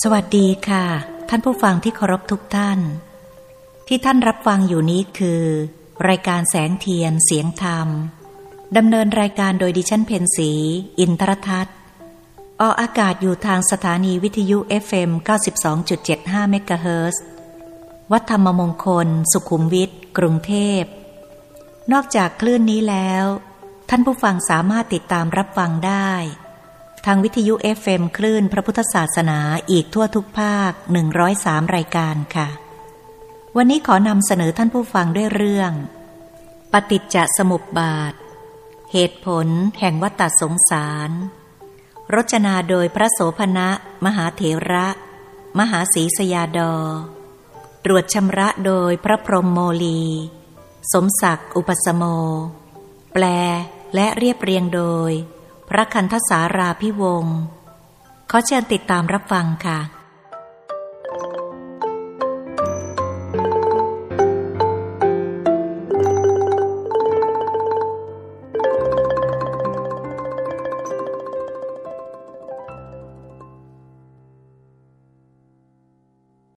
สวัสดีค่ะ ท่านผู้ฟังที่เคารพทุกท่าน ที่ท่านรับฟังอยู่นี้คือ รายการแสงเทียนเสียงธรรมดำเนินรายการโดยดิฉันเพนสี อินทรทัศน์ออกอากาศอยู่ทางสถานีวิทยุ FM 92.75เมกะเฮิรตซ์วัดธรรมมงคล สุขุมวิทกรุงเทพ นอกจากคลื่นนี้แล้ว ท่านผู้ฟังสามารถติดตามรับฟังได้ ทางวิทยุ FM คลื่นพระพุทธศาสนาอีกทั่วทุกภาค 103 รายการค่ะ วันนี้ขอนำเสนอท่านผู้ฟังด้วยเรื่อง ปฏิจจสมุปบาท เหตุผลแห่งวัตตสงสาร รจนาโดยพระโสพณะ มหาเถระ มหาศรีสยาดอ ตรวจชำระโดยพระพรหมโมลี สมศักดิ์อุปสโม แปลและเรียบเรียงโดย พระคันธสาราพิวงศ์ขอเชิญติดตามรับฟังค่ะ